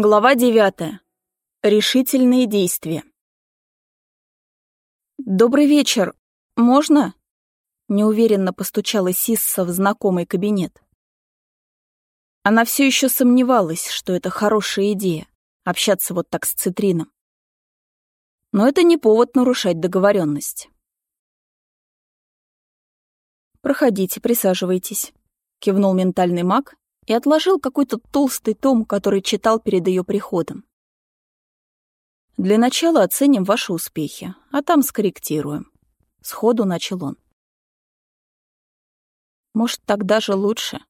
Глава девятая. Решительные действия. «Добрый вечер. Можно?» Неуверенно постучала Сисса в знакомый кабинет. Она все еще сомневалась, что это хорошая идея — общаться вот так с Цитрином. Но это не повод нарушать договоренность. «Проходите, присаживайтесь», — кивнул ментальный маг и отложил какой-то толстый том, который читал перед ее приходом. «Для начала оценим ваши успехи, а там скорректируем». Сходу начал он. «Может, так даже лучше?»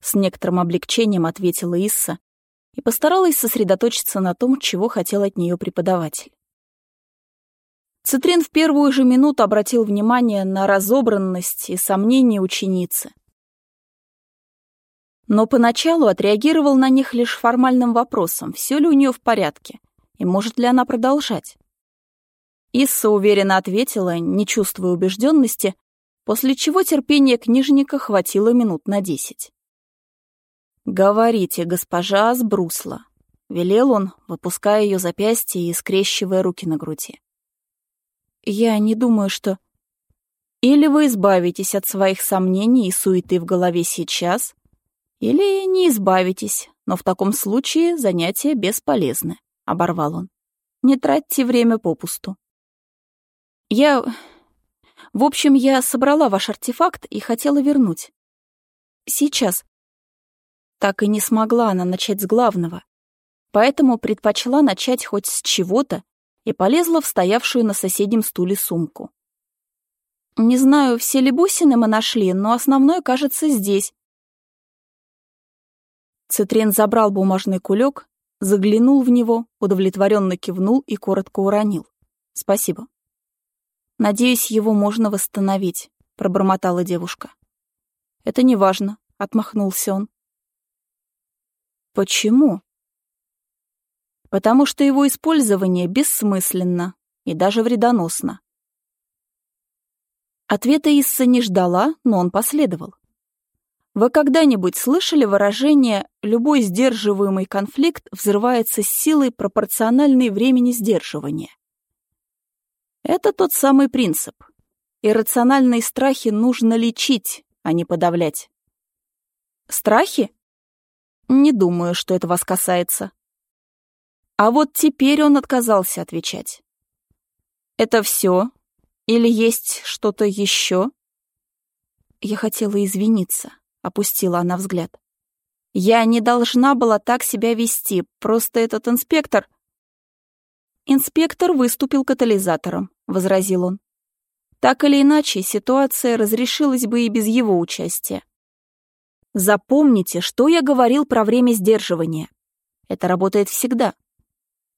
С некоторым облегчением ответила Исса и постаралась сосредоточиться на том, чего хотел от нее преподаватель. Цитрин в первую же минуту обратил внимание на разобранность и сомнения ученицы — но поначалу отреагировал на них лишь формальным вопросом, все ли у нее в порядке и может ли она продолжать. Исса уверенно ответила, не чувствуя убежденности, после чего терпения книжника хватило минут на десять. «Говорите, госпожа Сбрусла», — велел он, выпуская ее запястье и скрещивая руки на груди. «Я не думаю, что...» «Или вы избавитесь от своих сомнений и суеты в голове сейчас, или не избавитесь, но в таком случае занятия бесполезны, — оборвал он. Не тратьте время попусту. Я... В общем, я собрала ваш артефакт и хотела вернуть. Сейчас. Так и не смогла она начать с главного, поэтому предпочла начать хоть с чего-то и полезла в стоявшую на соседнем стуле сумку. Не знаю, все ли бусины мы нашли, но основное, кажется, здесь, Цитрин забрал бумажный кулек, заглянул в него, удовлетворенно кивнул и коротко уронил. «Спасибо». «Надеюсь, его можно восстановить», — пробормотала девушка. «Это не важно», — отмахнулся он. «Почему?» «Потому что его использование бессмысленно и даже вредоносно». Ответа Исса не ждала, но он последовал. Вы когда-нибудь слышали выражение «любой сдерживаемый конфликт взрывается с силой, пропорциональной времени сдерживания»? Это тот самый принцип. Иррациональные страхи нужно лечить, а не подавлять. Страхи? Не думаю, что это вас касается. А вот теперь он отказался отвечать. Это все? Или есть что-то еще? Я хотела извиниться опустила она взгляд. Я не должна была так себя вести, просто этот инспектор... Инспектор выступил катализатором, возразил он. Так или иначе, ситуация разрешилась бы и без его участия. Запомните, что я говорил про время сдерживания. Это работает всегда.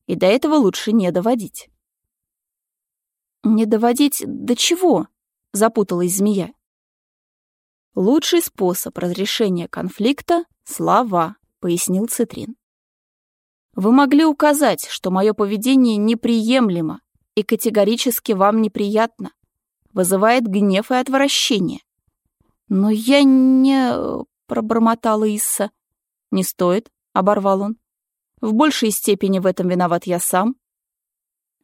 И до этого лучше не доводить. Не доводить до чего? Запуталась змея. Лучший способ разрешения конфликта — слова, пояснил Цитрин. Вы могли указать, что мое поведение неприемлемо и категорически вам неприятно, вызывает гнев и отвращение. Но я не... пробормотала Исса. Не стоит, оборвал он. В большей степени в этом виноват я сам.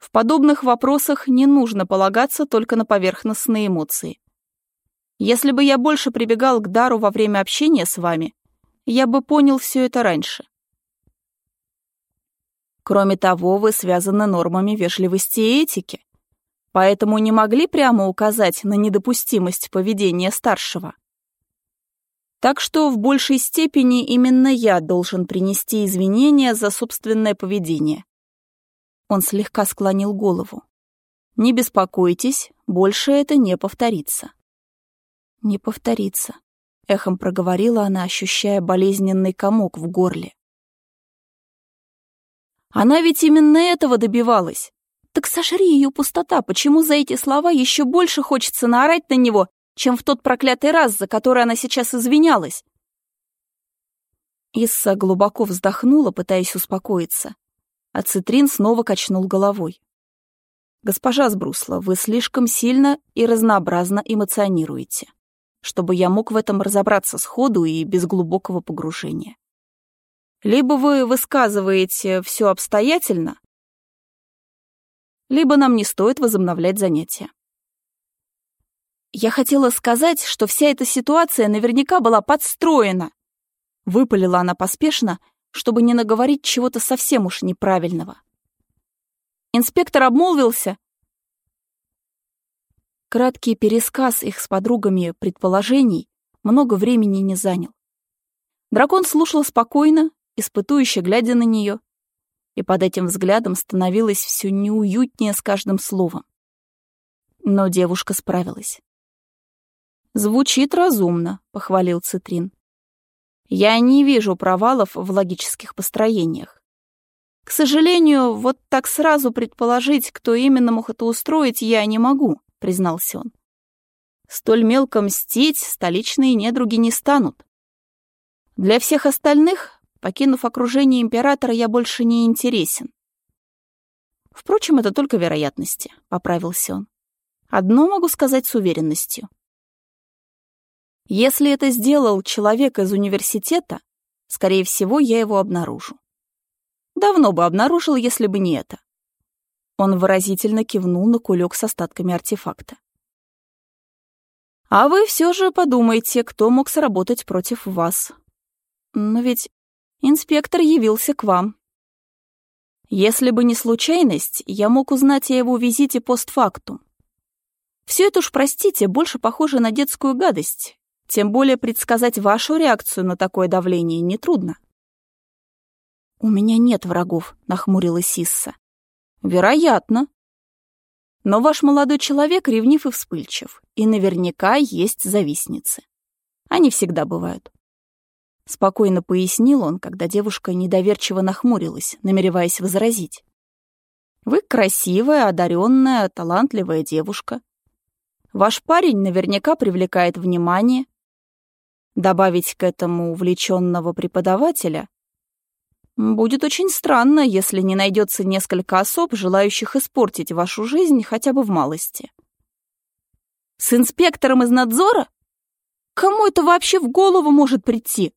В подобных вопросах не нужно полагаться только на поверхностные эмоции. Если бы я больше прибегал к дару во время общения с вами, я бы понял все это раньше. Кроме того, вы связаны нормами вежливости и этики, поэтому не могли прямо указать на недопустимость поведения старшего. Так что в большей степени именно я должен принести извинения за собственное поведение. Он слегка склонил голову. Не беспокойтесь, больше это не повторится не повторится», — эхом проговорила она, ощущая болезненный комок в горле. «Она ведь именно этого добивалась. Так сожри ее пустота, почему за эти слова еще больше хочется наорать на него, чем в тот проклятый раз, за который она сейчас извинялась?» Исса глубоко вздохнула, пытаясь успокоиться, а Цитрин снова качнул головой. «Госпожа Сбрусла, вы слишком сильно и разнообразно эмоционируете чтобы я мог в этом разобраться сходу и без глубокого погружения. Либо вы высказываете все обстоятельно, либо нам не стоит возобновлять занятия. Я хотела сказать, что вся эта ситуация наверняка была подстроена. Выпалила она поспешно, чтобы не наговорить чего-то совсем уж неправильного. Инспектор обмолвился. Краткий пересказ их с подругами предположений много времени не занял. Дракон слушал спокойно, испытующе глядя на нее, и под этим взглядом становилось все неуютнее с каждым словом. Но девушка справилась. «Звучит разумно», — похвалил Цитрин. «Я не вижу провалов в логических построениях. К сожалению, вот так сразу предположить, кто именно мог это устроить, я не могу, признался он. Столь мелко мстить столичные недруги не станут. Для всех остальных, покинув окружение императора, я больше не интересен. Впрочем, это только вероятности, поправился он. Одно могу сказать с уверенностью. Если это сделал человек из университета, скорее всего, я его обнаружу. Давно бы обнаружил, если бы не это. Он выразительно кивнул на кулек с остатками артефакта. А вы все же подумайте, кто мог сработать против вас. Но ведь инспектор явился к вам. Если бы не случайность, я мог узнать о его визите постфактум. Все это уж, простите, больше похоже на детскую гадость. Тем более предсказать вашу реакцию на такое давление нетрудно. «У меня нет врагов», — нахмурилась Сисса. «Вероятно. Но ваш молодой человек ревнив и вспыльчив, и наверняка есть завистницы. Они всегда бывают». Спокойно пояснил он, когда девушка недоверчиво нахмурилась, намереваясь возразить. «Вы красивая, одаренная, талантливая девушка. Ваш парень наверняка привлекает внимание. Добавить к этому увлеченного преподавателя Будет очень странно, если не найдется несколько особ, желающих испортить вашу жизнь хотя бы в малости. С инспектором из надзора? Кому это вообще в голову может прийти?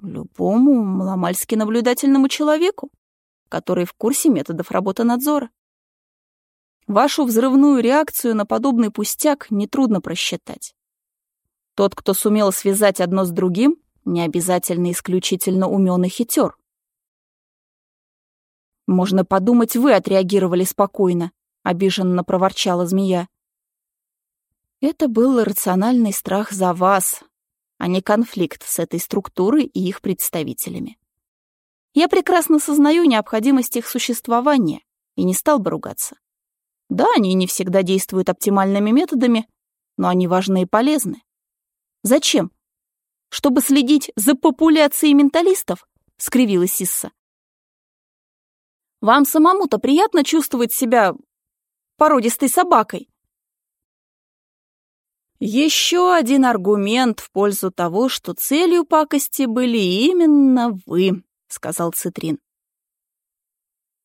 Любому маломальски наблюдательному человеку, который в курсе методов работы надзора. Вашу взрывную реакцию на подобный пустяк нетрудно просчитать. Тот, кто сумел связать одно с другим, не обязательно исключительно умен и хитер. «Можно подумать, вы отреагировали спокойно», — обиженно проворчала змея. Это был рациональный страх за вас, а не конфликт с этой структурой и их представителями. Я прекрасно сознаю необходимость их существования и не стал бы ругаться. Да, они не всегда действуют оптимальными методами, но они важны и полезны. Зачем? Чтобы следить за популяцией менталистов? — скривилась Сисса. Вам самому-то приятно чувствовать себя породистой собакой? Еще один аргумент в пользу того, что целью пакости были именно вы, сказал Цитрин.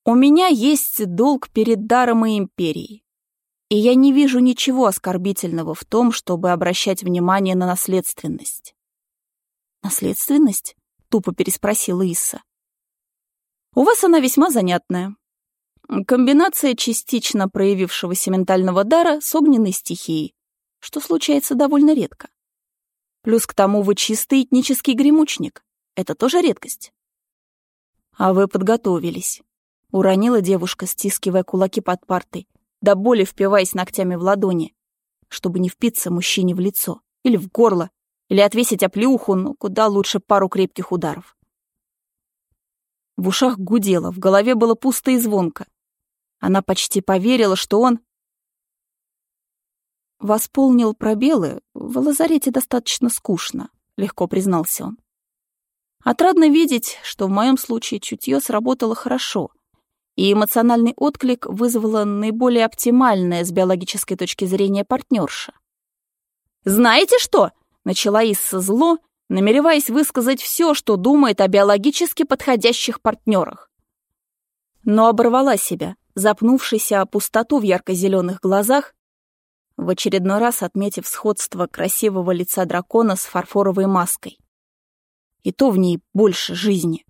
У меня есть долг перед даром и империей. И я не вижу ничего оскорбительного в том, чтобы обращать внимание на наследственность. «Наследственность?» — тупо переспросила Исса. У вас она весьма занятная. Комбинация частично проявившегося ментального дара с огненной стихией, что случается довольно редко. Плюс к тому вы чистый этнический гремучник. Это тоже редкость. А вы подготовились. Уронила девушка, стискивая кулаки под партой, до боли впиваясь ногтями в ладони, чтобы не впиться мужчине в лицо или в горло, или отвесить оплеуху, но куда лучше пару крепких ударов. В ушах гудело, в голове было пусто и звонко. Она почти поверила, что он... Восполнил пробелы, в лазарете достаточно скучно, легко признался он. Отрадно видеть, что в моем случае чутье сработало хорошо, и эмоциональный отклик вызвало наиболее оптимальное с биологической точки зрения партнерша. «Знаете что?» — начала Исса зло, намереваясь высказать все, что думает о биологически подходящих партнерах. Но оборвала себя, запнувшись о пустоту в ярко-зеленых глазах, в очередной раз отметив сходство красивого лица дракона с фарфоровой маской. и то в ней больше жизни.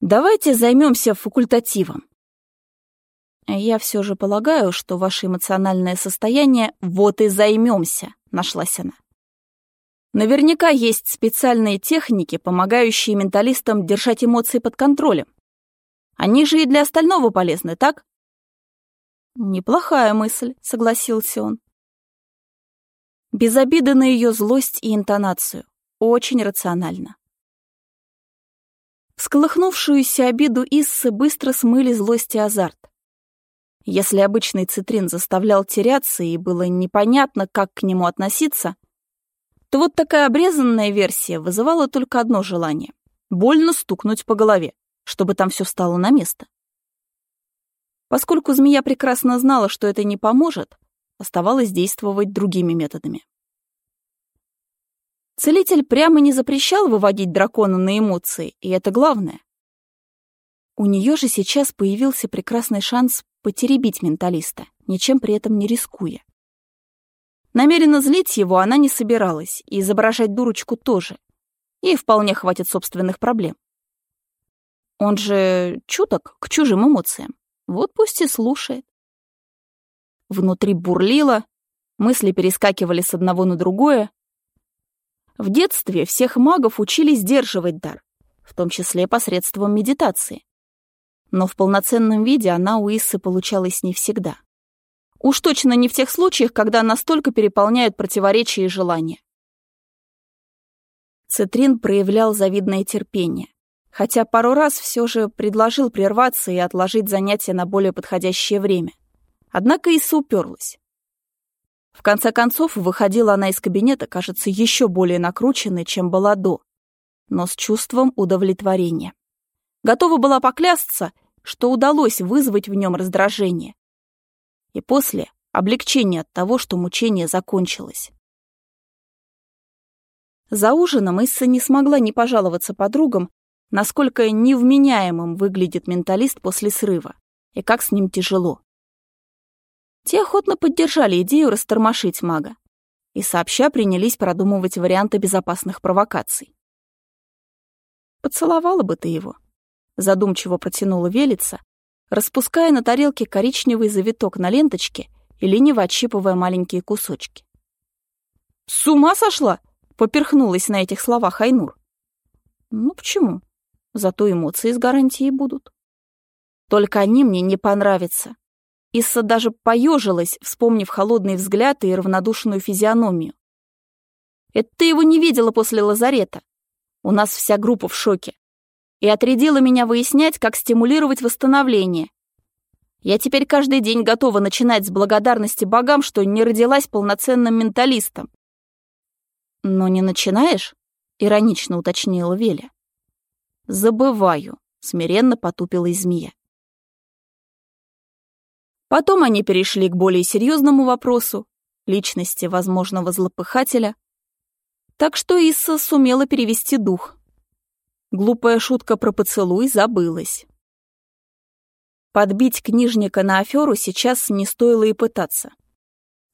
Давайте займемся факультативом. Я все же полагаю, что ваше эмоциональное состояние вот и займемся, нашлась она. Наверняка есть специальные техники, помогающие менталистам держать эмоции под контролем. Они же и для остального полезны, так? Неплохая мысль, согласился он. Без обиды на ее злость и интонацию. Очень рационально. Всколыхнувшуюся обиду Иссы быстро смыли злость и азарт. Если обычный цитрин заставлял теряться и было непонятно, как к нему относиться, то вот такая обрезанная версия вызывала только одно желание — больно стукнуть по голове, чтобы там все стало на место. Поскольку змея прекрасно знала, что это не поможет, оставалось действовать другими методами. Целитель прямо не запрещал выводить дракона на эмоции, и это главное. У нее же сейчас появился прекрасный шанс потеребить менталиста, ничем при этом не рискуя. Намеренно злить его она не собиралась, и изображать дурочку тоже. Ей вполне хватит собственных проблем. Он же чуток к чужим эмоциям. Вот пусть и слушает. Внутри бурлило, мысли перескакивали с одного на другое, в детстве всех магов учили сдерживать дар, в том числе посредством медитации. Но в полноценном виде она у Иссы получалась не всегда. Уж точно не в тех случаях, когда настолько переполняют противоречия и желания. Цитрин проявлял завидное терпение, хотя пару раз все же предложил прерваться и отложить занятия на более подходящее время. Однако Исса уперлась. В конце концов, выходила она из кабинета, кажется, еще более накрученной, чем была до, но с чувством удовлетворения. Готова была поклясться, что удалось вызвать в нем раздражение. И после — облегчение от того, что мучение закончилось. За ужином Исса не смогла не пожаловаться подругам, насколько невменяемым выглядит менталист после срыва, и как с ним тяжело. Те охотно поддержали идею растормошить мага и сообща принялись продумывать варианты безопасных провокаций. «Поцеловала бы ты его», — задумчиво протянула Велица, распуская на тарелке коричневый завиток на ленточке и лениво отщипывая маленькие кусочки. «С ума сошла?» — поперхнулась на этих словах Айнур. «Ну почему? Зато эмоции с гарантией будут. Только они мне не понравятся. Исса даже поежилась, вспомнив холодный взгляд и равнодушную физиономию. «Это ты его не видела после лазарета. У нас вся группа в шоке. И отрядила меня выяснять, как стимулировать восстановление. Я теперь каждый день готова начинать с благодарности богам, что не родилась полноценным менталистом». «Но не начинаешь?» — иронично уточнила Веля. «Забываю», — смиренно потупилась змея. Потом они перешли к более серьезному вопросу — личности возможного злопыхателя. Так что Исса сумела перевести дух. Глупая шутка про поцелуй забылась. Подбить книжника на аферу сейчас не стоило и пытаться.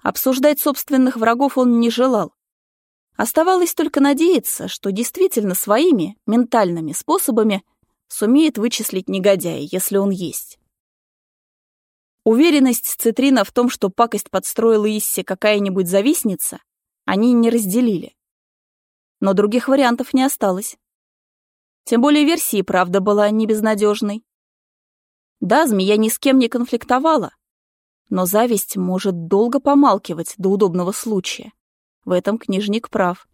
Обсуждать собственных врагов он не желал. Оставалось только надеяться, что действительно своими, ментальными способами сумеет вычислить негодяя, если он есть. Уверенность Цитрина в том, что пакость подстроила Иссе какая-нибудь завистница, они не разделили. Но других вариантов не осталось. Тем более версия, правда, была не безнадежной. Да, змея ни с кем не конфликтовала, но зависть может долго помалкивать до удобного случая. В этом книжник прав.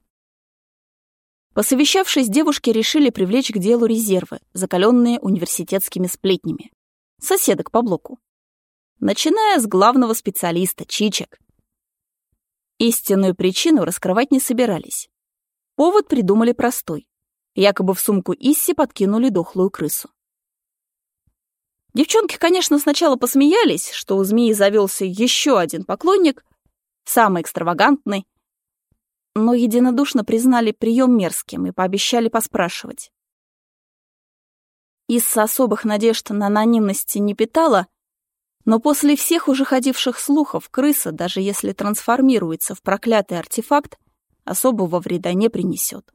Посовещавшись, девушки решили привлечь к делу резервы, закаленные университетскими сплетнями. Соседок по блоку начиная с главного специалиста, Чичек. Истинную причину раскрывать не собирались. Повод придумали простой. Якобы в сумку Исси подкинули дохлую крысу. Девчонки, конечно, сначала посмеялись, что у змеи завелся еще один поклонник, самый экстравагантный, но единодушно признали прием мерзким и пообещали поспрашивать. Исса особых надежд на анонимности не питала, но после всех уже ходивших слухов, крыса, даже если трансформируется в проклятый артефакт, особого вреда не принесет.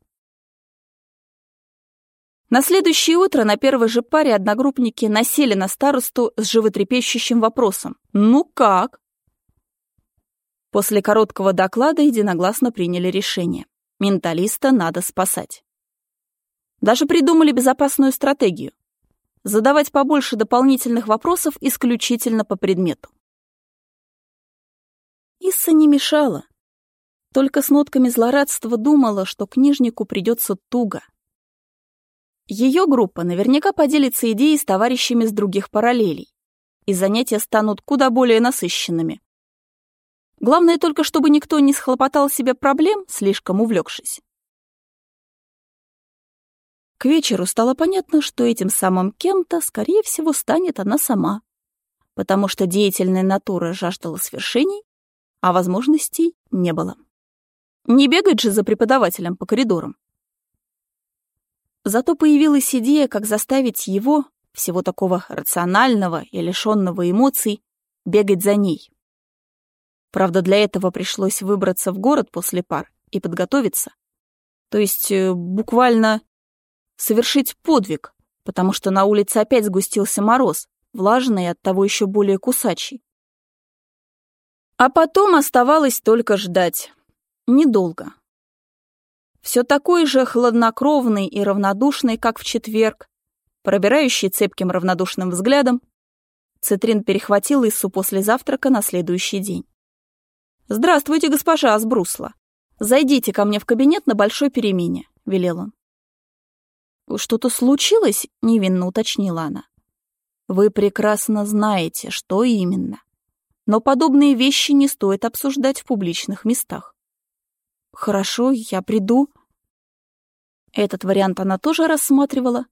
На следующее утро на первой же паре одногруппники насели на старосту с животрепещущим вопросом «Ну как?». После короткого доклада единогласно приняли решение. Менталиста надо спасать. Даже придумали безопасную стратегию. Задавать побольше дополнительных вопросов исключительно по предмету. Исса не мешала. Только с нотками злорадства думала, что книжнику придется туго. Ее группа наверняка поделится идеей с товарищами с других параллелей, и занятия станут куда более насыщенными. Главное только, чтобы никто не схлопотал себе проблем, слишком увлекшись. К вечеру стало понятно, что этим самым кем-то, скорее всего, станет она сама, потому что деятельная натура жаждала свершений, а возможностей не было. Не бегать же за преподавателем по коридорам. Зато появилась идея, как заставить его, всего такого рационального и лишенного эмоций, бегать за ней. Правда, для этого пришлось выбраться в город после пар и подготовиться. То есть э, буквально совершить подвиг, потому что на улице опять сгустился мороз, влажный и оттого еще более кусачий. А потом оставалось только ждать. Недолго. Все такой же хладнокровный и равнодушный, как в четверг, пробирающий цепким равнодушным взглядом, Цитрин перехватил Иссу после завтрака на следующий день. «Здравствуйте, госпожа Асбрусла. Зайдите ко мне в кабинет на большой перемене», — велел он. «Что-то случилось?» — невинно уточнила она. «Вы прекрасно знаете, что именно но подобные вещи не стоит обсуждать в публичных местах. «Хорошо, я приду». Этот вариант она тоже рассматривала,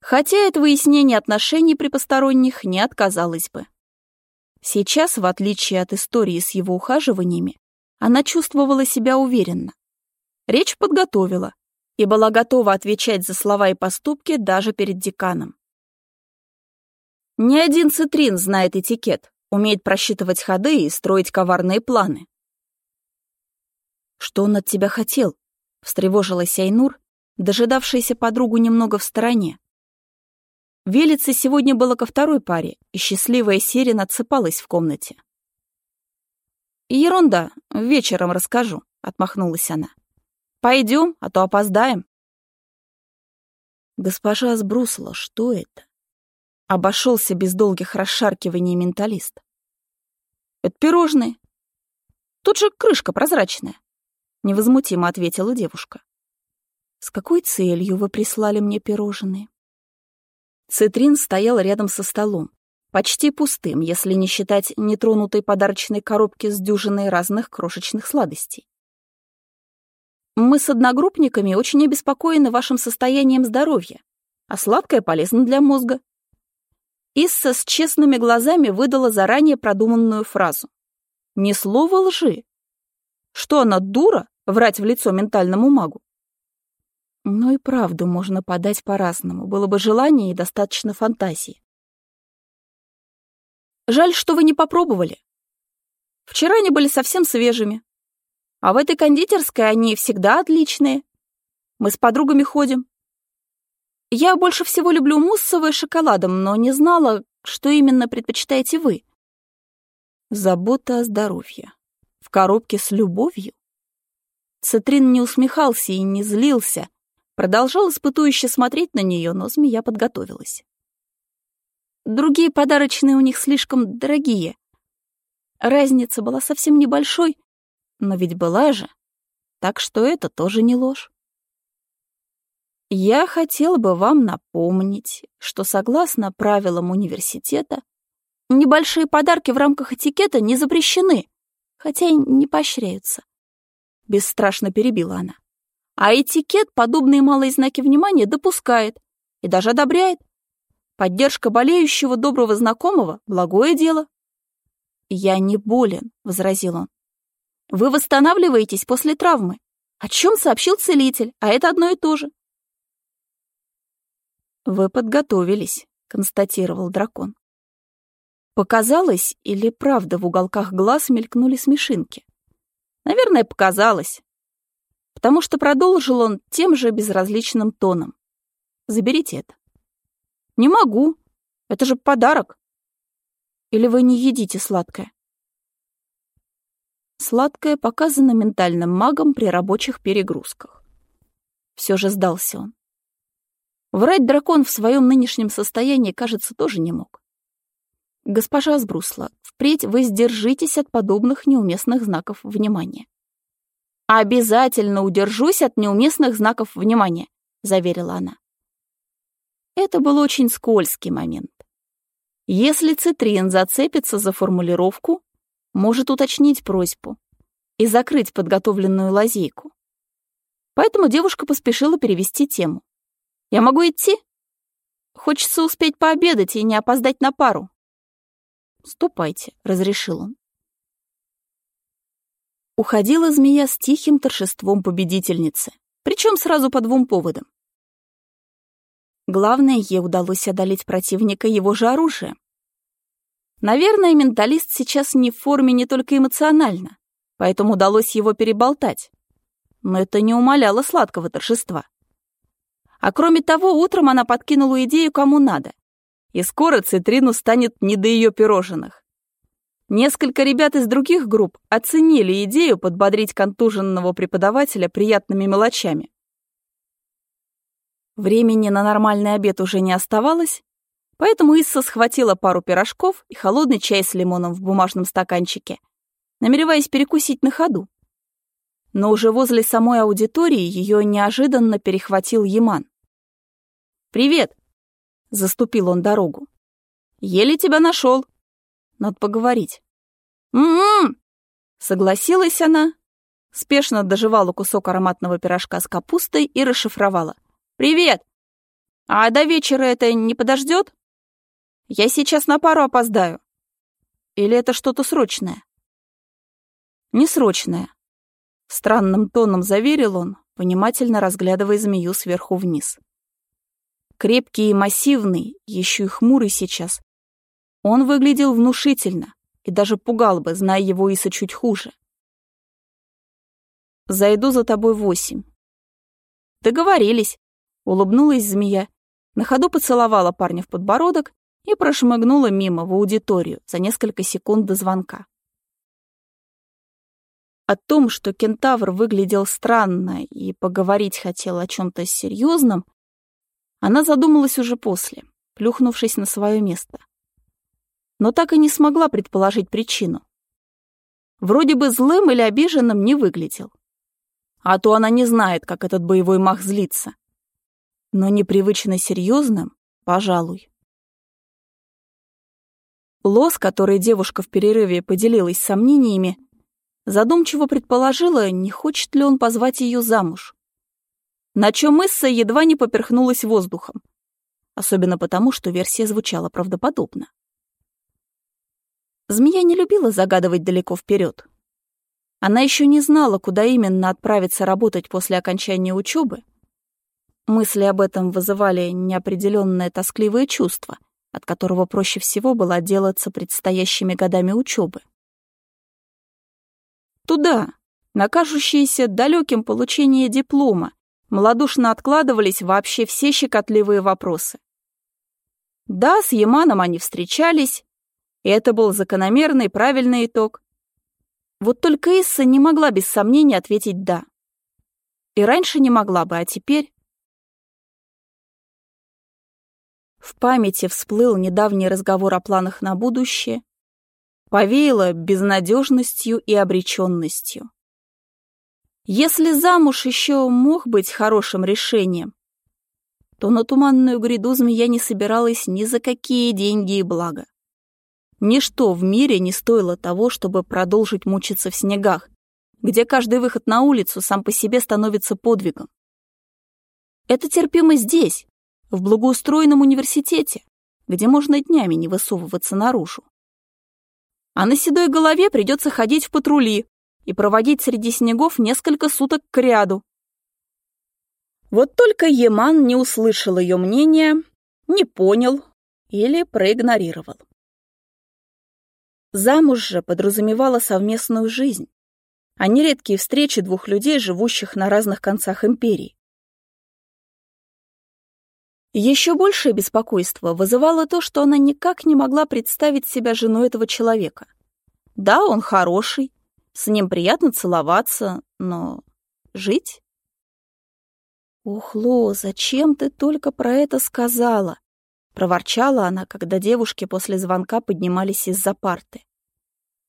хотя от выяснения отношений при посторонних не отказалась бы. Сейчас, в отличие от истории с его ухаживаниями, она чувствовала себя уверенно. Речь подготовила и была готова отвечать за слова и поступки даже перед деканом. Ни один цитрин знает этикет, умеет просчитывать ходы и строить коварные планы. «Что он от тебя хотел?» — встревожилась Айнур, дожидавшаяся подругу немного в стороне. Велице сегодня было ко второй паре, и счастливая Сирен отсыпалась в комнате. «Ерунда, вечером расскажу», — отмахнулась она. «Пойдем, а то опоздаем». «Госпожа сбрусила, что это?» Обошелся без долгих расшаркиваний менталист. «Это пирожные. Тут же крышка прозрачная», — невозмутимо ответила девушка. «С какой целью вы прислали мне пирожные?» Цитрин стоял рядом со столом, почти пустым, если не считать нетронутой подарочной коробки с дюжиной разных крошечных сладостей. «Мы с одногруппниками очень обеспокоены вашим состоянием здоровья, а сладкое полезно для мозга», Исса с честными глазами выдала заранее продуманную фразу. Ни слова лжи. Что она, дура, врать в лицо ментальному магу? Ну и правду можно подать по-разному, было бы желание и достаточно фантазии. Жаль, что вы не попробовали. Вчера они были совсем свежими. А в этой кондитерской они всегда отличные. Мы с подругами ходим. Я больше всего люблю муссовое шоколадом, но не знала, что именно предпочитаете вы. Забота о здоровье. В коробке с любовью? Цитрин не усмехался и не злился, продолжал испытующе смотреть на нее, но змея подготовилась. Другие подарочные у них слишком дорогие. Разница была совсем небольшой, но ведь была же. Так что это тоже не ложь. Я хотел бы вам напомнить, что согласно правилам университета, небольшие подарки в рамках этикета не запрещены, хотя и не поощряются. Бесстрашно перебила она. А этикет подобные малые знаки внимания допускает и даже одобряет. Поддержка болеющего доброго знакомого — благое дело. «Я не болен», — возразил он. «Вы восстанавливаетесь после травмы, о чем сообщил целитель, а это одно и то же. «Вы подготовились», — констатировал дракон. Показалось или правда в уголках глаз мелькнули смешинки? Наверное, показалось. Потому что продолжил он тем же безразличным тоном. Заберите это». «Не могу. Это же подарок». «Или вы не едите сладкое?» Сладкое показано ментальным магом при рабочих перегрузках. Все же сдался он. Врать дракон в своем нынешнем состоянии, кажется, тоже не мог. Госпожа Сбрусла, впредь вы сдержитесь от подобных неуместных знаков внимания. «Обязательно удержусь от неуместных знаков внимания», — заверила она. Это был очень скользкий момент. Если Цитрин зацепится за формулировку, может уточнить просьбу и закрыть подготовленную лазейку. Поэтому девушка поспешила перевести тему. «Я могу идти? Хочется успеть пообедать и не опоздать на пару». «Ступайте», — разрешил он. Уходила змея с тихим торжеством победительницы, причем сразу по двум поводам. Главное, ей удалось одолеть противника его же оружием. Наверное, менталист сейчас не в форме не только эмоционально, поэтому удалось его переболтать. Но это не умаляло сладкого торжества. А кроме того, утром она подкинула идею кому надо. И скоро Цитрину станет не до ее пирожных. Несколько ребят из других групп оценили идею подбодрить контуженного преподавателя приятными мелочами. Времени на нормальный обед уже не оставалось, Поэтому Исса схватила пару пирожков и холодный чай с лимоном в бумажном стаканчике, намереваясь перекусить на ходу. Но уже возле самой аудитории ее неожиданно перехватил Яман. «Привет!» — заступил он дорогу. «Еле тебя нашел. Надо поговорить». «М-м-м!» — согласилась она, спешно доживала кусок ароматного пирожка с капустой и расшифровала. «Привет! А до вечера это не подождет?» Я сейчас на пару опоздаю. Или это что-то срочное? Не срочное. Странным тоном заверил он, внимательно разглядывая змею сверху вниз. Крепкий и массивный, еще и хмурый сейчас. Он выглядел внушительно и даже пугал бы, зная его Иса чуть хуже. «Зайду за тобой восемь». «Договорились», — улыбнулась змея, на ходу поцеловала парня в подбородок и прошмыгнула мимо в аудиторию за несколько секунд до звонка. О том, что кентавр выглядел странно и поговорить хотел о чем-то серьезном, она задумалась уже после, плюхнувшись на свое место. Но так и не смогла предположить причину. Вроде бы злым или обиженным не выглядел. А то она не знает, как этот боевой мах злится. Но непривычно серьезным, пожалуй. Лос, который девушка в перерыве поделилась сомнениями, задумчиво предположила, не хочет ли он позвать ее замуж. На чем Исса едва не поперхнулась воздухом, особенно потому, что версия звучала правдоподобно. Змея не любила загадывать далеко вперед. Она еще не знала, куда именно отправиться работать после окончания учебы. Мысли об этом вызывали неопределенное тоскливое чувство — от которого проще всего было отделаться предстоящими годами учебы. Туда, на кажущееся далеким получение диплома, малодушно откладывались вообще все щекотливые вопросы. Да, с Яманом они встречались, и это был закономерный правильный итог. Вот только Исса не могла без сомнения ответить «да». И раньше не могла бы, а теперь... В памяти всплыл недавний разговор о планах на будущее, повеяло безнадежностью и обреченностью. Если замуж еще мог быть хорошим решением, то на туманную гряду змея не собиралась ни за какие деньги и блага. Ничто в мире не стоило того, чтобы продолжить мучиться в снегах, где каждый выход на улицу сам по себе становится подвигом. Это терпимо здесь, в благоустроенном университете, где можно днями не высовываться наружу. А на седой голове придется ходить в патрули и проводить среди снегов несколько суток к ряду. Вот только Еман не услышал ее мнения, не понял или проигнорировал. Замуж же подразумевала совместную жизнь, а не редкие встречи двух людей, живущих на разных концах империи. Еще большее беспокойство вызывало то, что она никак не могла представить себя женой этого человека. Да, он хороший, с ним приятно целоваться, но жить? «Ух, Ло, зачем ты только про это сказала?» — проворчала она, когда девушки после звонка поднимались из-за парты.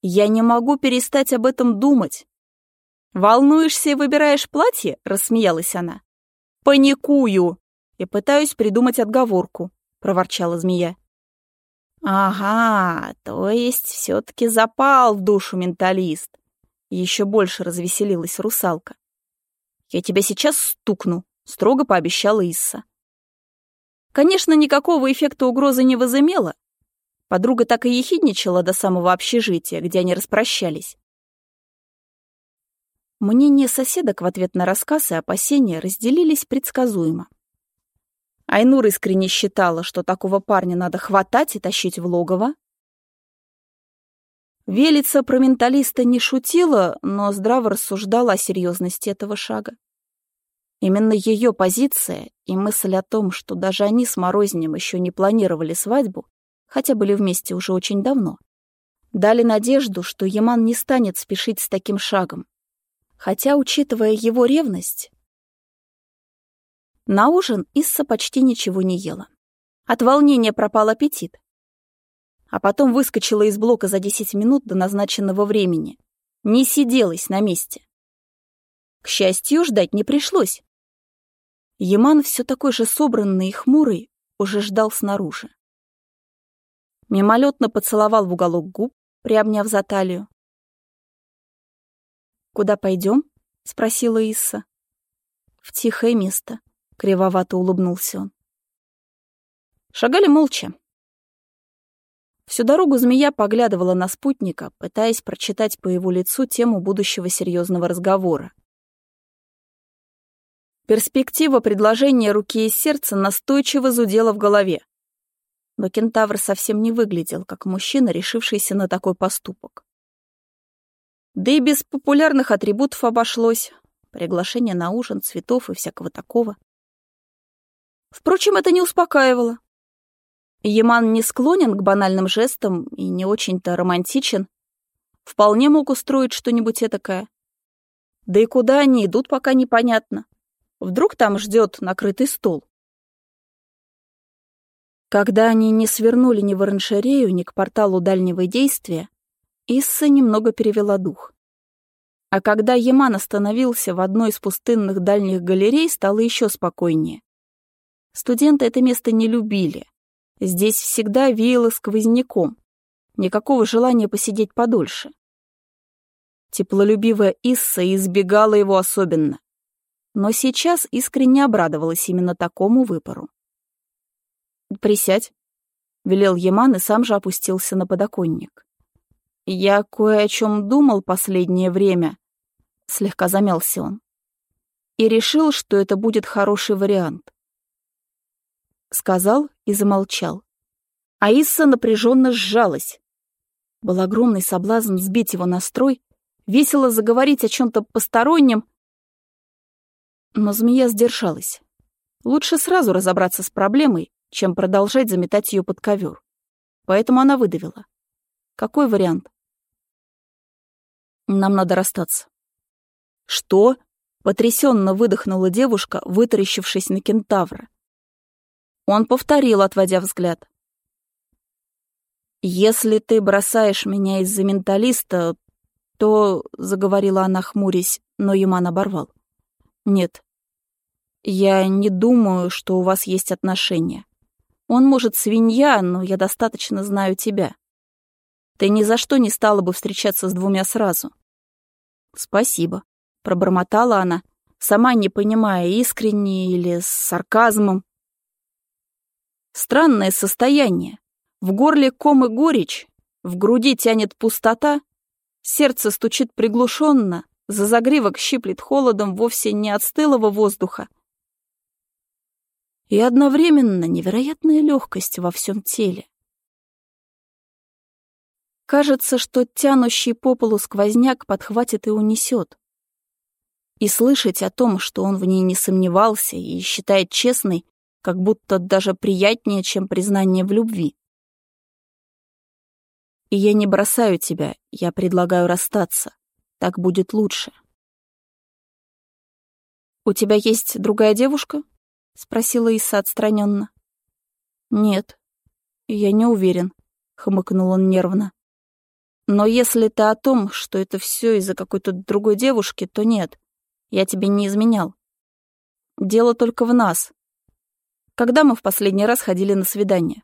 «Я не могу перестать об этом думать». «Волнуешься и выбираешь платье?» — рассмеялась она. «Паникую!» и пытаюсь придумать отговорку», — проворчала змея. «Ага, то есть все-таки запал в душу менталист», — еще больше развеселилась русалка. «Я тебя сейчас стукну», — строго пообещала Исса. Конечно, никакого эффекта угрозы не возымела. Подруга так и ехидничала до самого общежития, где они распрощались. Мнения соседок в ответ на рассказ и опасения разделились предсказуемо. Айнур искренне считала, что такого парня надо хватать и тащить в логово. Велица про менталиста не шутила, но здраво рассуждала о серьезности этого шага. Именно ее позиция и мысль о том, что даже они с Морознем еще не планировали свадьбу, хотя были вместе уже очень давно, дали надежду, что Яман не станет спешить с таким шагом. Хотя, учитывая его ревность, на ужин Исса почти ничего не ела. От волнения пропал аппетит. А потом выскочила из блока за 10 минут до назначенного времени. Не сиделась на месте. К счастью, ждать не пришлось. Яман, все такой же собранный и хмурый, уже ждал снаружи. Мимолетно поцеловал в уголок губ, приобняв за талию. «Куда пойдем?» — спросила Исса. «В тихое место», Кривовато улыбнулся он. Шагали молча. Всю дорогу змея поглядывала на спутника, пытаясь прочитать по его лицу тему будущего серьезного разговора. Перспектива предложения руки и сердца настойчиво зудела в голове. Но кентавр совсем не выглядел, как мужчина, решившийся на такой поступок. Да и без популярных атрибутов обошлось. Приглашение на ужин, цветов и всякого такого. Впрочем, это не успокаивало. Яман не склонен к банальным жестам и не очень-то романтичен. Вполне мог устроить что-нибудь этакое. Да и куда они идут, пока непонятно. Вдруг там ждет накрытый стол. Когда они не свернули ни в оранжерею, ни к порталу дальнего действия, Исса немного перевела дух. А когда Яман остановился в одной из пустынных дальних галерей, стало еще спокойнее. Студенты это место не любили. Здесь всегда веяло сквозняком. Никакого желания посидеть подольше. Теплолюбивая Исса избегала его особенно. Но сейчас искренне обрадовалась именно такому выбору. «Присядь», — велел Яман и сам же опустился на подоконник. «Я кое о чем думал последнее время», — слегка замялся он, «и решил, что это будет хороший вариант. Сказал и замолчал. Аиса напряженно сжалась. Был огромный соблазн сбить его настрой, весело заговорить о чем-то постороннем. Но змея сдержалась. Лучше сразу разобраться с проблемой, чем продолжать заметать ее под ковер. Поэтому она выдавила. Какой вариант? Нам надо расстаться. Что? Потрясенно выдохнула девушка, вытаращившись на кентавра. Он повторил, отводя взгляд. «Если ты бросаешь меня из-за менталиста, то...» — заговорила она, хмурясь, но Юман оборвал. «Нет, я не думаю, что у вас есть отношения. Он, может, свинья, но я достаточно знаю тебя. Ты ни за что не стала бы встречаться с двумя сразу». «Спасибо», — пробормотала она, сама не понимая, искренне или с сарказмом. Странное состояние. В горле ком и горечь, в груди тянет пустота, сердце стучит приглушенно, за загривок щиплет холодом вовсе не от стылого воздуха. И одновременно невероятная легкость во всем теле. Кажется, что тянущий по полу сквозняк подхватит и унесет. И слышать о том, что он в ней не сомневался и считает честной, как будто даже приятнее, чем признание в любви. И я не бросаю тебя, я предлагаю расстаться. Так будет лучше. «У тебя есть другая девушка?» — спросила Иса отстраненно. «Нет, я не уверен», — хмыкнул он нервно. «Но если ты о том, что это все из-за какой-то другой девушки, то нет, я тебе не изменял. Дело только в нас. Когда мы в последний раз ходили на свидание?»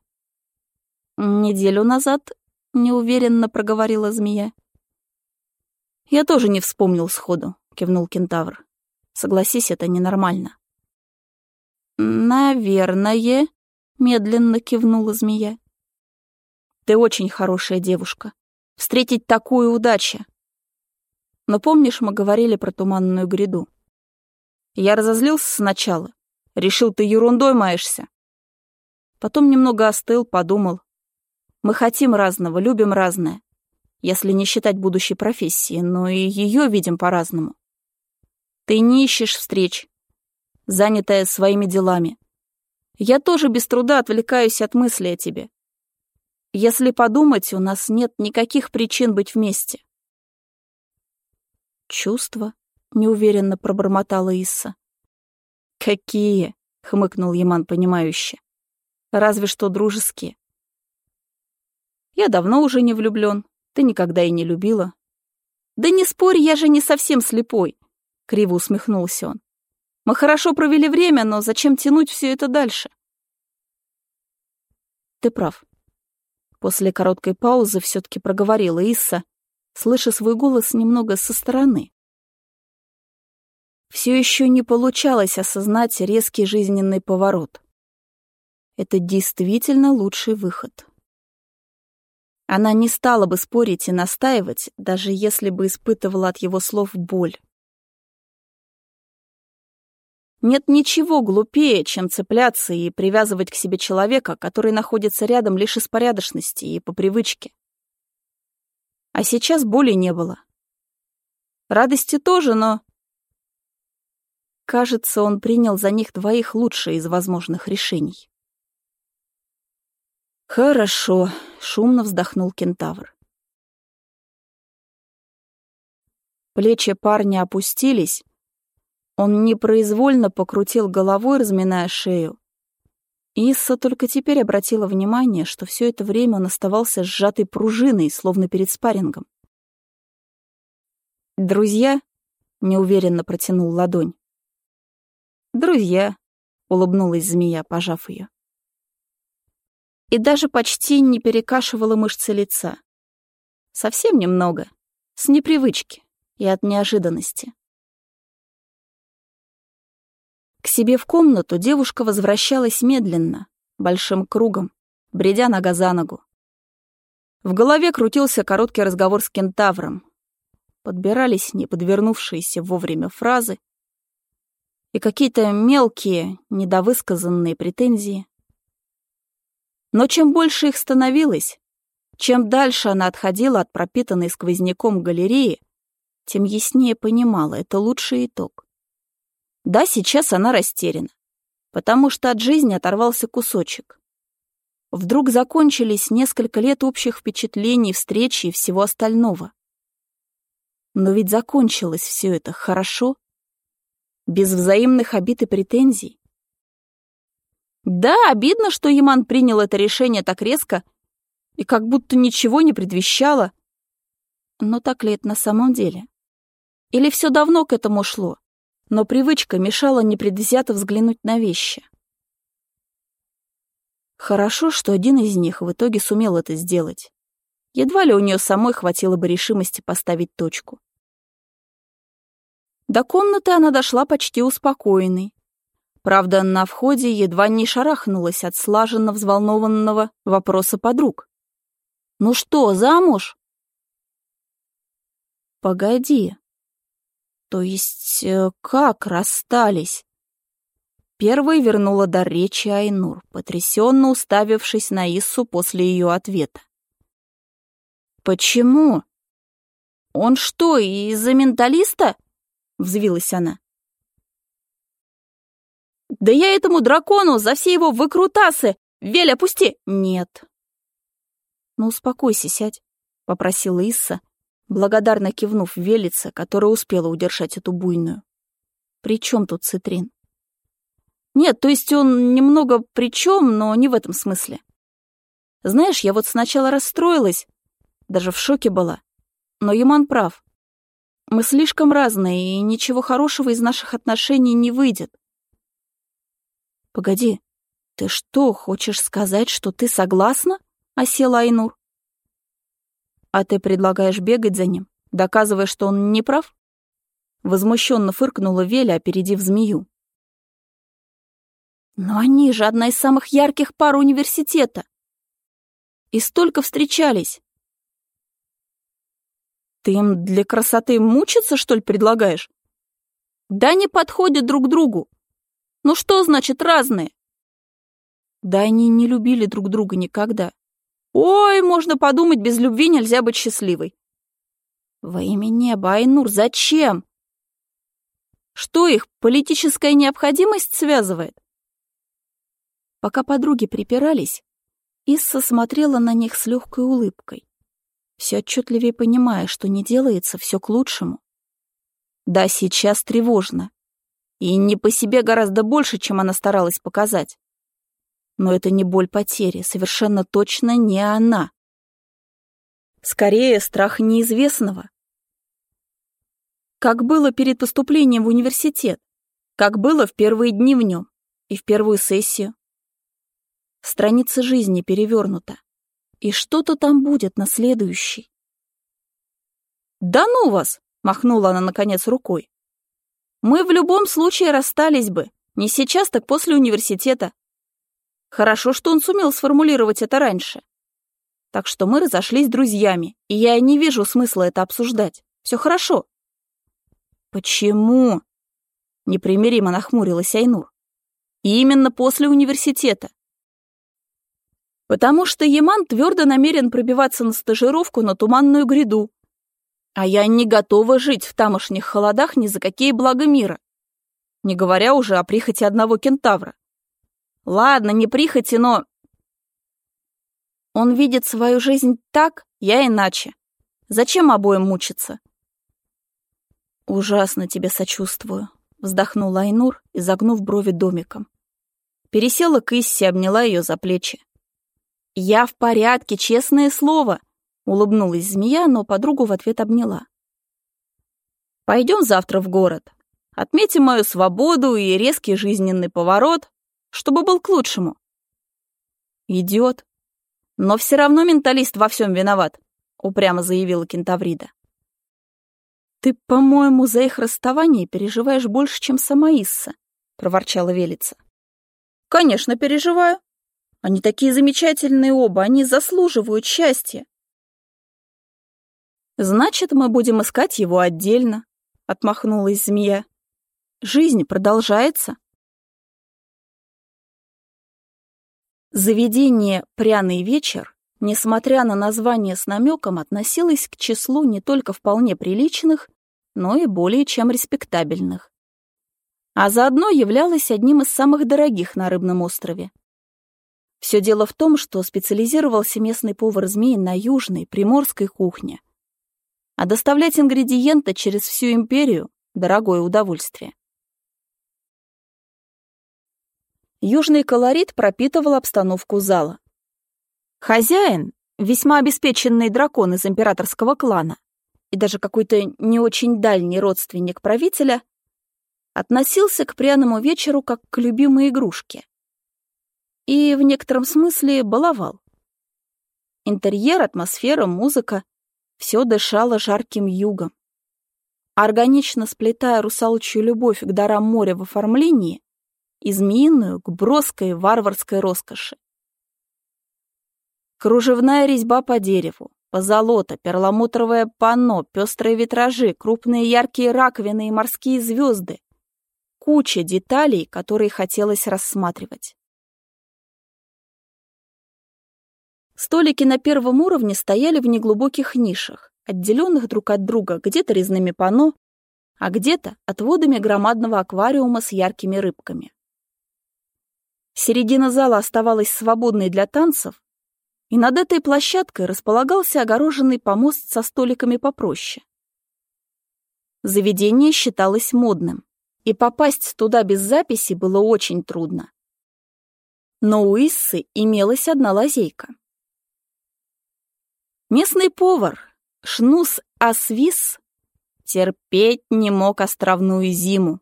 «Неделю назад неуверенно проговорила змея. Я тоже не вспомнил сходу, кивнул кентавр. Согласись, это ненормально. Наверное, медленно кивнула змея. Ты очень хорошая девушка. Встретить такую удачу. Но помнишь, мы говорили про туманную гряду? Я разозлился сначала. Решил, ты ерундой маешься. Потом немного остыл, подумал. Мы хотим разного, любим разное. Если не считать будущей профессии, но и ее видим по-разному. Ты не ищешь встреч, занятая своими делами. Я тоже без труда отвлекаюсь от мысли о тебе. Если подумать, у нас нет никаких причин быть вместе. Чувства? неуверенно пробормотала Исса. Какие? хмыкнул Яман понимающе. Разве что дружеские. Я давно уже не влюблен, ты никогда и не любила. Да не спорь, я же не совсем слепой, криво усмехнулся он. Мы хорошо провели время, но зачем тянуть все это дальше? Ты прав. После короткой паузы все-таки проговорила Исса, слыша свой голос немного со стороны. Все еще не получалось осознать резкий жизненный поворот. Это действительно лучший выход. Она не стала бы спорить и настаивать, даже если бы испытывала от его слов боль. Нет ничего глупее, чем цепляться и привязывать к себе человека, который находится рядом лишь из порядочности и по привычке. А сейчас боли не было. Радости тоже, но... Кажется, он принял за них двоих лучшее из возможных решений. «Хорошо», — шумно вздохнул кентавр. Плечи парня опустились. Он непроизвольно покрутил головой, разминая шею. Исса только теперь обратила внимание, что все это время он оставался сжатой пружиной, словно перед спаррингом. «Друзья?» — неуверенно протянул ладонь. «Друзья», — улыбнулась змея, пожав ее и даже почти не перекашивала мышцы лица. Совсем немного, с непривычки и от неожиданности. К себе в комнату девушка возвращалась медленно, большим кругом, бредя нога за ногу. В голове крутился короткий разговор с кентавром. Подбирались неподвернувшиеся вовремя фразы и какие-то мелкие, недовысказанные претензии. Но чем больше их становилось, чем дальше она отходила от пропитанной сквозняком галереи, тем яснее понимала, это лучший итог. Да, сейчас она растеряна, потому что от жизни оторвался кусочек. Вдруг закончились несколько лет общих впечатлений, встречи и всего остального. Но ведь закончилось все это хорошо, без взаимных обид и претензий. Да, обидно, что Яман принял это решение так резко и как будто ничего не предвещало. Но так ли это на самом деле? Или все давно к этому шло, но привычка мешала непредвзято взглянуть на вещи? Хорошо, что один из них в итоге сумел это сделать. Едва ли у нее самой хватило бы решимости поставить точку. До комнаты она дошла почти успокоенной, Правда, на входе едва не шарахнулась от слаженно взволнованного вопроса подруг. «Ну что, замуж?» «Погоди. То есть э, как расстались?» Первой вернула до речи Айнур, потрясенно уставившись на Иссу после ее ответа. «Почему? Он что, из-за менталиста?» — взвилась она. Да я этому дракону за все его выкрутасы! Вель, опусти! Нет. Ну, успокойся, сядь, — попросила Исса, благодарно кивнув Велице, которая успела удержать эту буйную. При чем тут цитрин? Нет, то есть он немного при чем, но не в этом смысле. Знаешь, я вот сначала расстроилась, даже в шоке была. Но Яман прав. Мы слишком разные, и ничего хорошего из наших отношений не выйдет. Погоди, ты что, хочешь сказать, что ты согласна? Осела Айнур. А ты предлагаешь бегать за ним, доказывая, что он не прав? Возмущенно фыркнула Веля, опередив змею. Но они же одна из самых ярких пар университета. И столько встречались. Ты им для красоты мучиться, что ли, предлагаешь? Да они подходят друг другу. Ну что значит разные? Да они не любили друг друга никогда. Ой, можно подумать, без любви нельзя быть счастливой. Во имя неба, Айнур, зачем? Что их, политическая необходимость связывает? Пока подруги припирались, Исса смотрела на них с легкой улыбкой, все отчетливее понимая, что не делается все к лучшему. Да, сейчас тревожно. И не по себе гораздо больше, чем она старалась показать. Но это не боль потери, совершенно точно не она. Скорее, страх неизвестного. Как было перед поступлением в университет, как было в первые дни в нем и в первую сессию. Страница жизни перевернута, и что-то там будет на следующей. «Да ну вас!» — махнула она, наконец, рукой. «Мы в любом случае расстались бы, не сейчас, так после университета. Хорошо, что он сумел сформулировать это раньше. Так что мы разошлись друзьями, и я не вижу смысла это обсуждать. Все хорошо. Почему? Непримиримо нахмурилась Айнур. И именно после университета. Потому что Яман твердо намерен пробиваться на стажировку на Туманную гряду. А я не готова жить в тамошних холодах ни за какие блага мира. Не говоря уже о прихоти одного кентавра. Ладно, не прихоти, но... Он видит свою жизнь так, я иначе. Зачем обоим мучиться? Ужасно тебе сочувствую, вздохнула Айнур, изогнув брови домиком. Пересела к Иссе, обняла ее за плечи. «Я в порядке, честное слово!» — улыбнулась змея, но подругу в ответ обняла. «Пойдем завтра в город. Отметим мою свободу и резкий жизненный поворот, чтобы был к лучшему. Идет. Но все равно менталист во всем виноват, упрямо заявила кентаврида. Ты, по-моему, за их расставание переживаешь больше, чем сама Исса, проворчала Велица. Конечно, переживаю. Они такие замечательные оба, они заслуживают счастья. Значит, мы будем искать его отдельно, отмахнулась змея. Жизнь продолжается. Заведение «Пряный вечер», несмотря на название с намеком, относилось к числу не только вполне приличных, но и более чем респектабельных. А заодно являлось одним из самых дорогих на Рыбном острове. Все дело в том, что специализировался местный повар змей на южной, приморской кухне. А доставлять ингредиенты через всю империю – дорогое удовольствие. Южный колорит пропитывал обстановку зала. Хозяин, весьма обеспеченный дракон из императорского клана и даже какой-то не очень дальний родственник правителя, относился к пряному вечеру как к любимой игрушке. И в некотором смысле баловал. Интерьер, атмосфера, музыка — все дышало жарким югом. Органично сплетая русалочью любовь к дарам моря в оформлении, и змеиную к броской варварской роскоши. Кружевная резьба по дереву, позолота, перламутровое панно, пестрые витражи, крупные яркие раковины и морские звезды. Куча деталей, которые хотелось рассматривать. Столики на первом уровне стояли в неглубоких нишах, отделенных друг от друга где-то резными панно, а где-то отводами громадного аквариума с яркими рыбками. Середина зала оставалась свободной для танцев, и над этой площадкой располагался огороженный помост со столиками попроще. Заведение считалось модным, и попасть туда без записи было очень трудно. Но у Иссы имелась одна лазейка. Местный повар, Шнус Асвис, терпеть не мог островную зиму.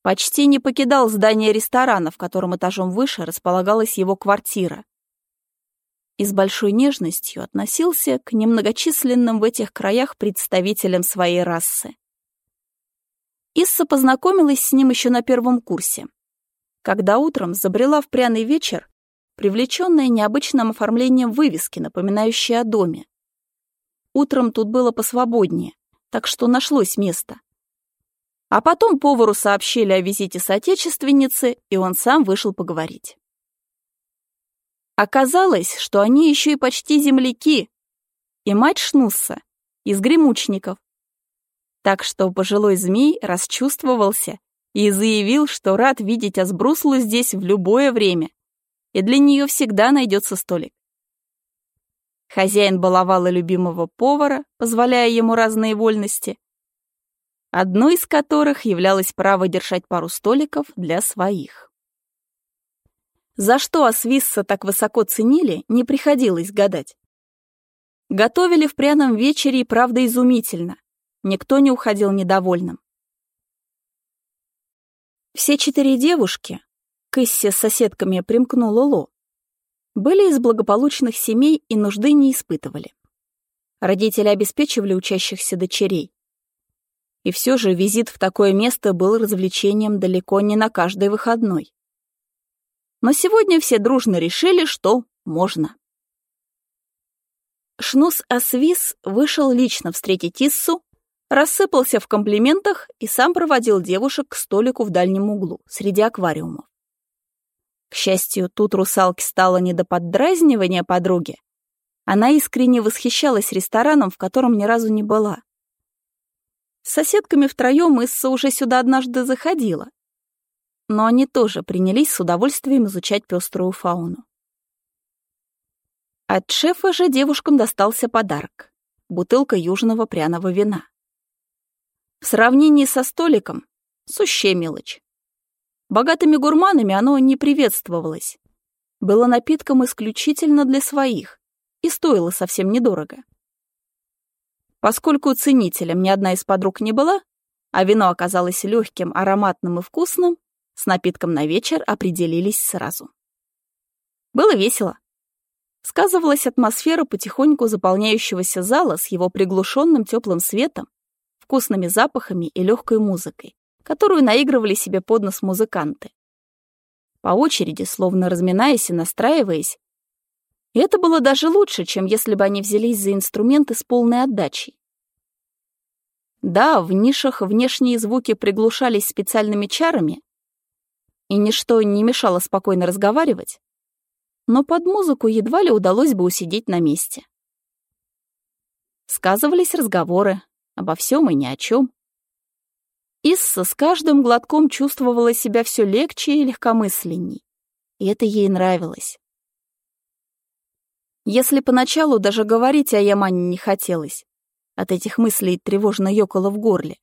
Почти не покидал здание ресторана, в котором этажом выше располагалась его квартира. И с большой нежностью относился к немногочисленным в этих краях представителям своей расы. Исса познакомилась с ним еще на первом курсе, когда утром забрела в пряный вечер, привлеченная необычным оформлением вывески, напоминающей о доме. Утром тут было посвободнее, так что нашлось место. А потом повару сообщили о визите соотечественницы, и он сам вышел поговорить. Оказалось, что они еще и почти земляки, и мать Шнусса из гремучников. Так что пожилой змей расчувствовался и заявил, что рад видеть Асбруслу здесь в любое время, и для нее всегда найдется столик. Хозяин баловал любимого повара, позволяя ему разные вольности, одной из которых являлось право держать пару столиков для своих. За что Асвисса так высоко ценили, не приходилось гадать. Готовили в пряном вечере и правда изумительно. Никто не уходил недовольным. Все четыре девушки, к с соседками примкнула Ло, были из благополучных семей и нужды не испытывали. Родители обеспечивали учащихся дочерей. И все же визит в такое место был развлечением далеко не на каждый выходной. Но сегодня все дружно решили, что можно. Шнус Асвис вышел лично встретить Иссу, рассыпался в комплиментах и сам проводил девушек к столику в дальнем углу, среди аквариумов. К счастью, тут русалке стало не до поддразнивания подруги. Она искренне восхищалась рестораном, в котором ни разу не была. С соседками втроем Исса уже сюда однажды заходила. Но они тоже принялись с удовольствием изучать пеструю фауну. От шефа же девушкам достался подарок — бутылка южного пряного вина. В сравнении со столиком — сущая мелочь. Богатыми гурманами оно не приветствовалось. Было напитком исключительно для своих и стоило совсем недорого. Поскольку ценителем ни одна из подруг не была, а вино оказалось легким, ароматным и вкусным, с напитком на вечер определились сразу. Было весело. Сказывалась атмосфера потихоньку заполняющегося зала с его приглушенным теплым светом, вкусными запахами и легкой музыкой которую наигрывали себе под нос музыканты. По очереди, словно разминаясь и настраиваясь. И это было даже лучше, чем если бы они взялись за инструменты с полной отдачей. Да, в нишах внешние звуки приглушались специальными чарами, и ничто не мешало спокойно разговаривать, но под музыку едва ли удалось бы усидеть на месте. Сказывались разговоры обо всем и ни о чем. Исса с каждым глотком чувствовала себя все легче и легкомысленней, и это ей нравилось. Если поначалу даже говорить о Ямане не хотелось, от этих мыслей тревожно ёкало в горле,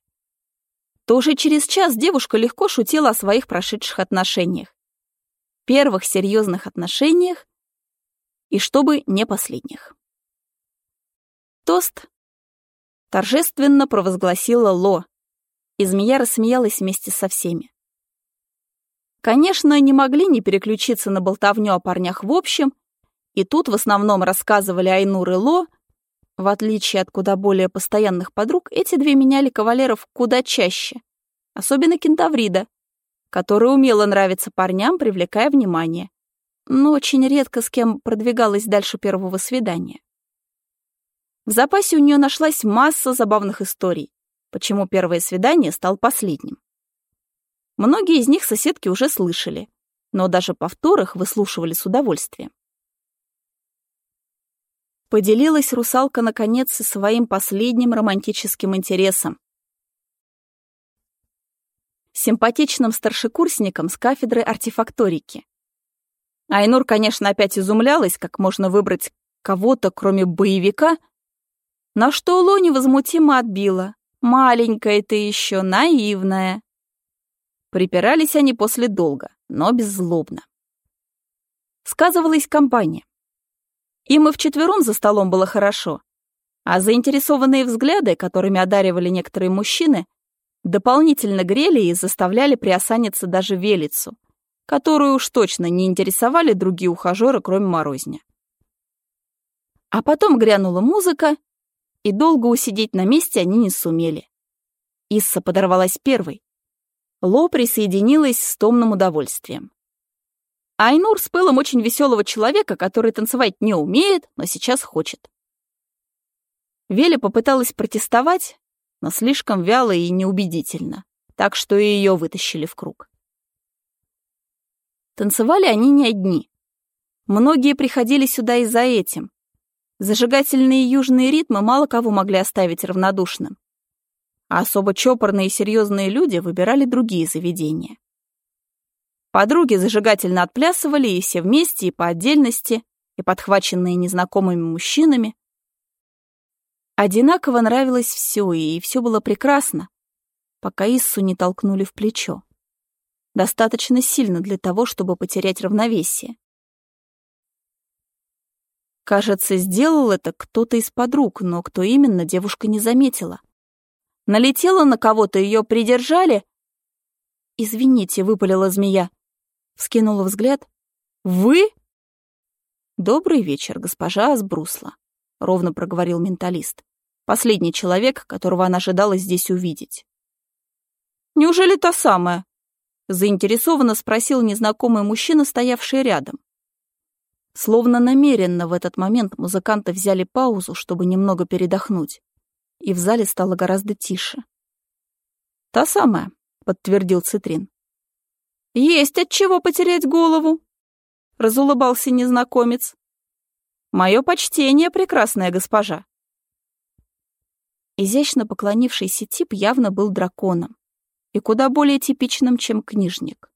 то уже через час девушка легко шутила о своих прошедших отношениях. Первых серьезных отношениях и чтобы не последних. Тост торжественно провозгласила Ло, и змея рассмеялась вместе со всеми. Конечно, не могли не переключиться на болтовню о парнях в общем, и тут в основном рассказывали Айнур и Ло. В отличие от куда более постоянных подруг, эти две меняли кавалеров куда чаще, особенно кентаврида, который умело нравиться парням, привлекая внимание, но очень редко с кем продвигалась дальше первого свидания. В запасе у нее нашлась масса забавных историй, почему первое свидание стал последним. Многие из них соседки уже слышали, но даже повтор их выслушивали с удовольствием. Поделилась русалка, наконец, со своим последним романтическим интересом. Симпатичным старшекурсником с кафедры артефакторики, Айнур, конечно, опять изумлялась, как можно выбрать кого-то, кроме боевика, на что Ло невозмутимо отбила. «Маленькая ты еще, наивная». Припирались они после долга, но беззлобно. Сказывалась компания. Им и вчетвером за столом было хорошо, а заинтересованные взгляды, которыми одаривали некоторые мужчины, дополнительно грели и заставляли приосаниться даже велицу, которую уж точно не интересовали другие ухажеры, кроме Морозня. А потом грянула музыка, и долго усидеть на месте они не сумели. Исса подорвалась первой. Ло присоединилась с томным удовольствием. Айнур с пылом очень веселого человека, который танцевать не умеет, но сейчас хочет. Веля попыталась протестовать, но слишком вяло и неубедительно, так что ее вытащили в круг. Танцевали они не одни. Многие приходили сюда и за этим. Зажигательные южные ритмы мало кого могли оставить равнодушным. А особо чопорные и серьезные люди выбирали другие заведения. Подруги зажигательно отплясывали и все вместе, и по отдельности, и подхваченные незнакомыми мужчинами. Одинаково нравилось все, и все было прекрасно, пока Иссу не толкнули в плечо достаточно сильно для того, чтобы потерять равновесие. Кажется, сделал это кто-то из подруг, но кто именно, девушка не заметила. Налетела на кого-то, ее придержали. «Извините», — выпалила змея. Вскинула взгляд. «Вы?» «Добрый вечер, госпожа Асбрусла», — ровно проговорил менталист. Последний человек, которого она ожидала здесь увидеть. «Неужели та самая?» Заинтересованно спросил незнакомый мужчина, стоявший рядом. Словно намеренно в этот момент музыканты взяли паузу, чтобы немного передохнуть, и в зале стало гораздо тише. «Та самая», — подтвердил Цитрин. «Есть от чего потерять голову», — разулыбался незнакомец. «Мое почтение, прекрасная госпожа». Изящно поклонившийся тип явно был драконом и куда более типичным, чем книжник.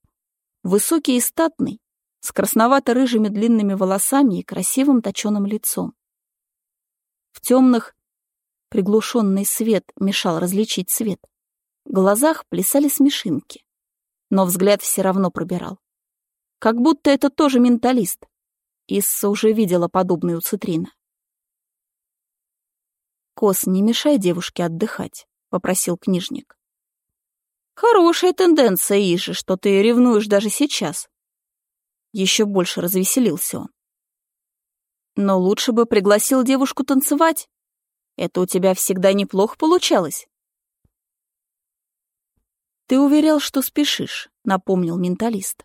Высокий и статный, с красновато-рыжими длинными волосами и красивым точеным лицом. В темных приглушенный свет мешал различить цвет. В глазах плясали смешинки, но взгляд все равно пробирал. Как будто это тоже менталист. Исса уже видела подобное у Цитрина. «Кос, не мешай девушке отдыхать», — попросил книжник. Хорошая тенденция, Ижи, что ты ревнуешь даже сейчас. Еще больше развеселился он. Но лучше бы пригласил девушку танцевать. Это у тебя всегда неплохо получалось. Ты уверял, что спешишь, напомнил менталист.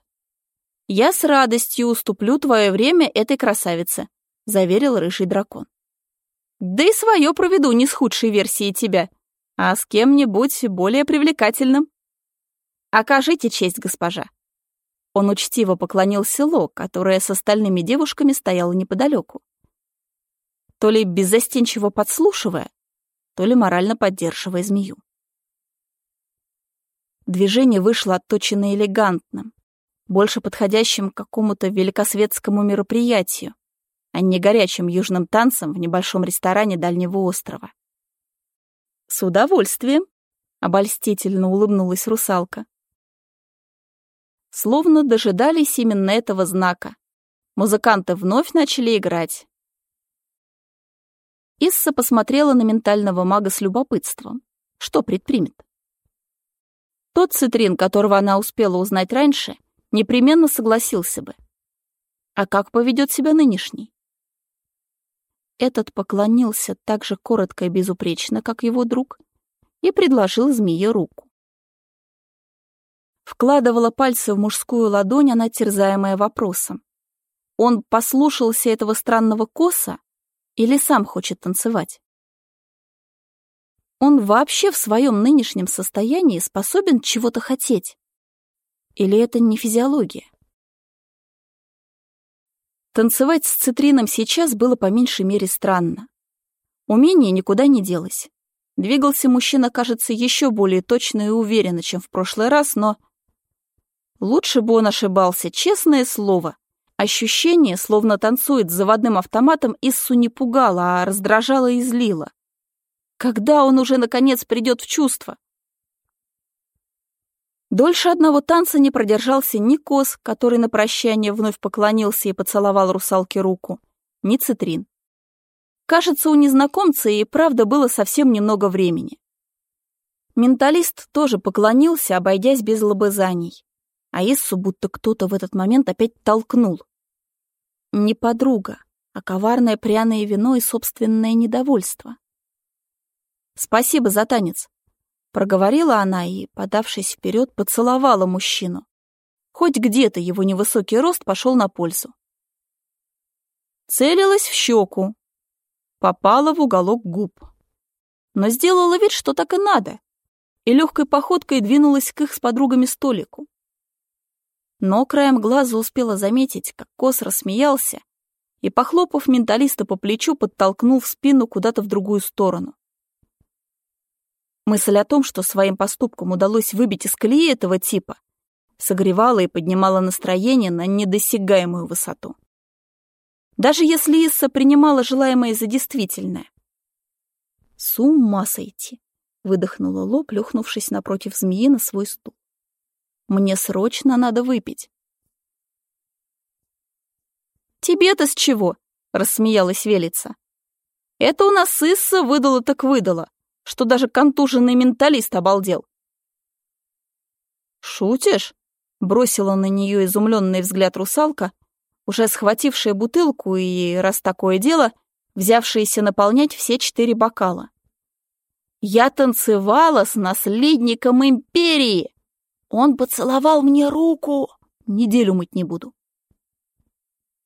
Я с радостью уступлю твое время этой красавице, заверил рыжий дракон. Да и свое проведу не с худшей версией тебя, а с кем-нибудь более привлекательным. «Окажите честь, госпожа». Он учтиво поклонился Ло, которая с остальными девушками стояла неподалеку. То ли беззастенчиво подслушивая, то ли морально поддерживая змею. Движение вышло отточено элегантным, больше подходящим к какому-то великосветскому мероприятию, а не горячим южным танцем в небольшом ресторане дальнего острова. «С удовольствием», — обольстительно улыбнулась русалка словно дожидались именно этого знака. Музыканты вновь начали играть. Исса посмотрела на ментального мага с любопытством. Что предпримет? Тот цитрин, которого она успела узнать раньше, непременно согласился бы. А как поведет себя нынешний? Этот поклонился так же коротко и безупречно, как его друг, и предложил змее руку. Вкладывала пальцы в мужскую ладонь, она терзаемая вопросом. Он послушался этого странного коса или сам хочет танцевать? Он вообще в своем нынешнем состоянии способен чего-то хотеть? Или это не физиология? Танцевать с цитрином сейчас было по меньшей мере странно. Умение никуда не делось. Двигался мужчина, кажется, еще более точно и уверенно, чем в прошлый раз, но Лучше бы он ошибался, честное слово. Ощущение, словно танцует с заводным автоматом, Иссу не пугало, а раздражало и злило. Когда он уже, наконец, придет в чувство? Дольше одного танца не продержался ни Кос, который на прощание вновь поклонился и поцеловал русалке руку, ни Цитрин. Кажется, у незнакомца и правда было совсем немного времени. Менталист тоже поклонился, обойдясь без лобызаний. А Иссу будто кто-то в этот момент опять толкнул. Не подруга, а коварное пряное вино и собственное недовольство. «Спасибо за танец», — проговорила она и, подавшись вперед, поцеловала мужчину. Хоть где-то его невысокий рост пошел на пользу. Целилась в щеку, попала в уголок губ. Но сделала вид, что так и надо, и легкой походкой двинулась к их с подругами столику. Но краем глаза успела заметить, как Кос рассмеялся и, похлопав менталиста по плечу, подтолкнул в спину куда-то в другую сторону. Мысль о том, что своим поступком удалось выбить из колеи этого типа, согревала и поднимала настроение на недосягаемую высоту. Даже если Исса принимала желаемое за действительное. С ума сойти выдохнула Ло, плюхнувшись напротив змеи на свой стул. «Мне срочно надо выпить». «Тебе-то с чего?» — рассмеялась Велица. «Это у нас Исса выдала так выдала, что даже контуженный менталист обалдел». «Шутишь?» — бросила на нее изумленный взгляд русалка, уже схватившая бутылку и, раз такое дело, взявшаяся наполнять все четыре бокала. Я танцевала с наследником империи. Он поцеловал мне руку. Неделю мыть не буду.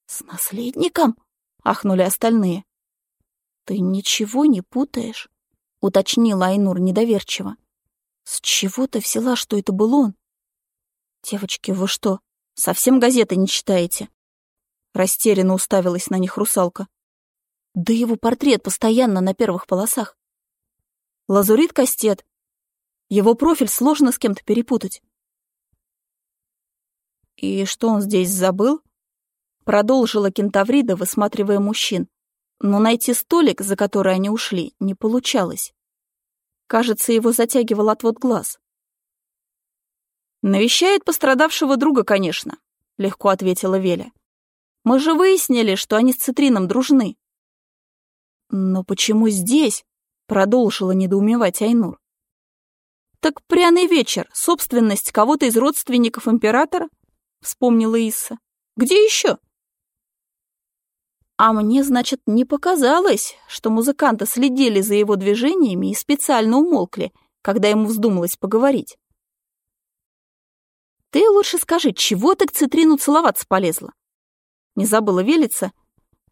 С наследником? Ахнули остальные. Ты ничего не путаешь? Уточнила Айнур недоверчиво. С чего ты взяла, что это был он? Девочки, вы что, совсем газеты не читаете? Растерянно уставилась на них русалка. Да его портрет постоянно на первых полосах. Лазурит Кастет. Его профиль сложно с кем-то перепутать. «И что он здесь забыл?» Продолжила кентаврида, высматривая мужчин. Но найти столик, за который они ушли, не получалось. Кажется, его затягивал отвод глаз. «Навещает пострадавшего друга, конечно», — легко ответила Веля. «Мы же выяснили, что они с Цитрином дружны». «Но почему здесь?» Продолжила недоумевать Айнур. «Так пряный вечер, собственность кого-то из родственников императора?» Вспомнила Исса. «Где еще?» А мне, значит, не показалось, что музыканты следили за его движениями и специально умолкли, когда ему вздумалось поговорить. «Ты лучше скажи, чего ты к Цитрину целоваться полезла?» Не забыла велиться,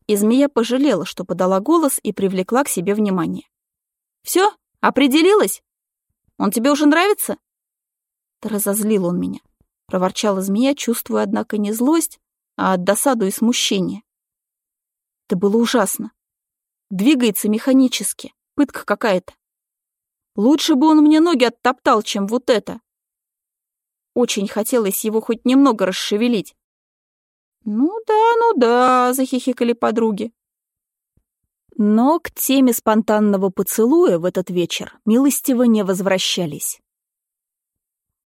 и змея пожалела, что подала голос и привлекла к себе внимание. Все? Определилась? Он тебе уже нравится?» «Да разозлил он меня», — проворчала змея, чувствуя, однако, не злость, а досаду и смущение. Это было ужасно. Двигается механически, пытка какая-то. Лучше бы он мне ноги оттоптал, чем вот это. Очень хотелось его хоть немного расшевелить. «Ну да, ну да», — захихикали подруги. Но к теме спонтанного поцелуя в этот вечер милостиво не возвращались.